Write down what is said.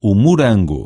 o morango.